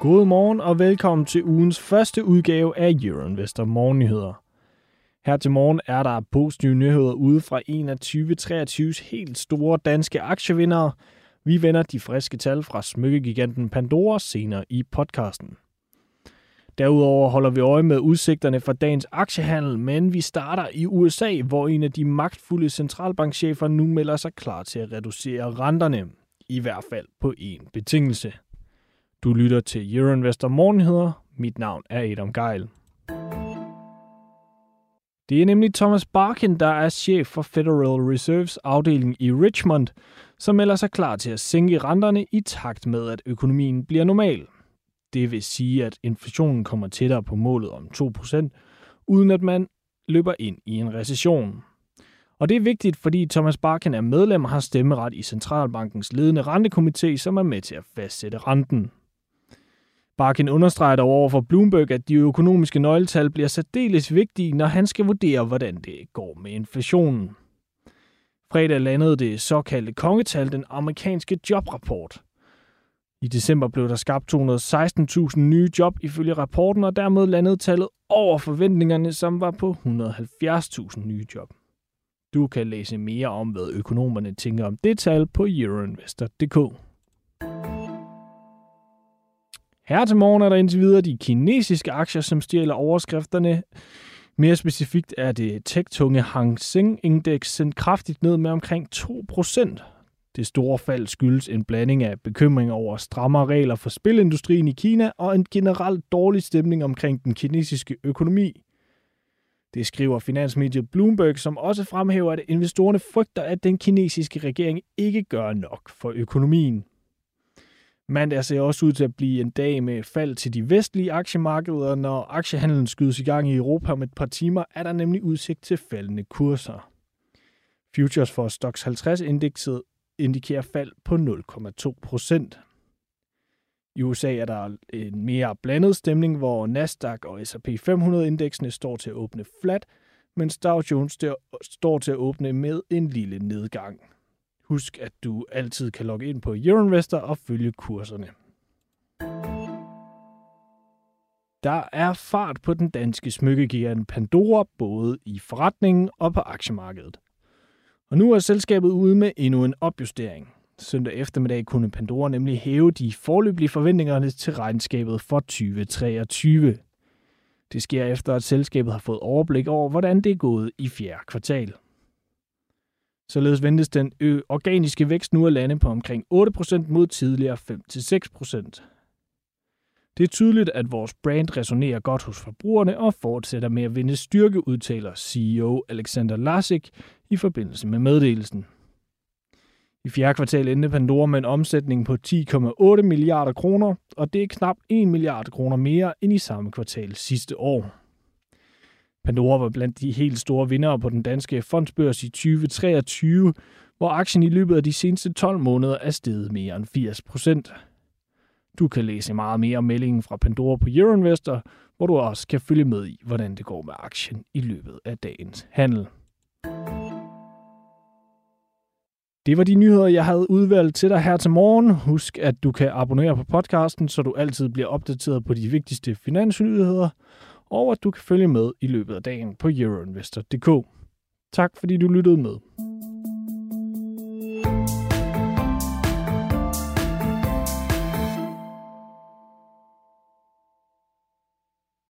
God morgen og velkommen til ugens første udgave af Euroinvestor Morgennyheder. Her til morgen er der positive nyheder ude fra en af 2023's helt store danske aktievindere. Vi vender de friske tal fra smykkegiganten Pandora senere i podcasten. Derudover holder vi øje med udsigterne for dagens aktiehandel, men vi starter i USA, hvor en af de magtfulde centralbankchefer nu melder sig klar til at reducere renterne. I hvert fald på én betingelse. Du lytter til Euroinvestor Morgenheder. Mit navn er Adam Geil. Det er nemlig Thomas Barkin, der er chef for Federal Reserves afdeling i Richmond, som melder sig klar til at sænke renterne i takt med, at økonomien bliver normal. Det vil sige, at inflationen kommer tættere på målet om 2%, uden at man løber ind i en recession. Og det er vigtigt, fordi Thomas Barkin er medlem og har stemmeret i Centralbankens ledende rentekomité, som er med til at fastsætte renten. Barkin understreger dog over for Bloomberg, at de økonomiske nøgletal bliver særdeles vigtige, når han skal vurdere, hvordan det går med inflationen. Fredag landede det såkaldte kongetal, den amerikanske jobrapport. I december blev der skabt 216.000 nye job ifølge rapporten, og dermed landede tallet over forventningerne, som var på 170.000 nye job. Du kan læse mere om, hvad økonomerne tænker om det tal på euroinvestor.dk. Her til morgen er der indtil videre de kinesiske aktier, som stjæler overskrifterne. Mere specifikt er det tech-tunge Hang Seng Index sendt kraftigt ned med omkring 2%. Det store fald skyldes en blanding af bekymring over strammere regler for spilindustrien i Kina og en generelt dårlig stemning omkring den kinesiske økonomi. Det skriver finansmediet Bloomberg, som også fremhæver, at investorerne frygter, at den kinesiske regering ikke gør nok for økonomien. Mandag ser også ud til at blive en dag med fald til de vestlige aktiemarkeder. Når aktiehandlen skydes i gang i Europa om et par timer, er der nemlig udsigt til faldende kurser. Futures for Stoxx 50-indekset indikerer fald på 0,2 procent. I USA er der en mere blandet stemning, hvor Nasdaq og S&P 500-indeksene står til at åbne flat, mens Dow Jones står til at åbne med en lille nedgang. Husk, at du altid kan logge ind på Euroinvestor og følge kurserne. Der er fart på den danske smykkegigant Pandora, både i forretningen og på aktiemarkedet. Og nu er selskabet ude med endnu en opjustering. Søndag eftermiddag kunne Pandora nemlig hæve de forløbige forventninger til regnskabet for 2023. Det sker efter, at selskabet har fået overblik over, hvordan det er gået i fjerde kvartal. Således ventes den organiske vækst nu at lande på omkring 8% mod tidligere 5-6%. Det er tydeligt, at vores brand resonerer godt hos forbrugerne og fortsætter med at vinde styrke, udtaler CEO Alexander Lasik i forbindelse med meddelelsen. I fjerde kvartal endte Pandora med en omsætning på 10,8 milliarder kroner, og det er knap 1 milliard kroner mere end i samme kvartal sidste år. Pandora var blandt de helt store vindere på den danske fondsbørs i 2023, hvor aktien i løbet af de seneste 12 måneder er steget mere end 80 procent. Du kan læse meget mere om meldingen fra Pandora på Euroinvestor, hvor du også kan følge med i, hvordan det går med aktien i løbet af dagens handel. Det var de nyheder, jeg havde udvalgt til dig her til morgen. Husk, at du kan abonnere på podcasten, så du altid bliver opdateret på de vigtigste finansnyheder og at du kan følge med i løbet af dagen på euroinvestor.dk. Tak fordi du lyttede med.